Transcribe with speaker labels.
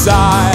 Speaker 1: side.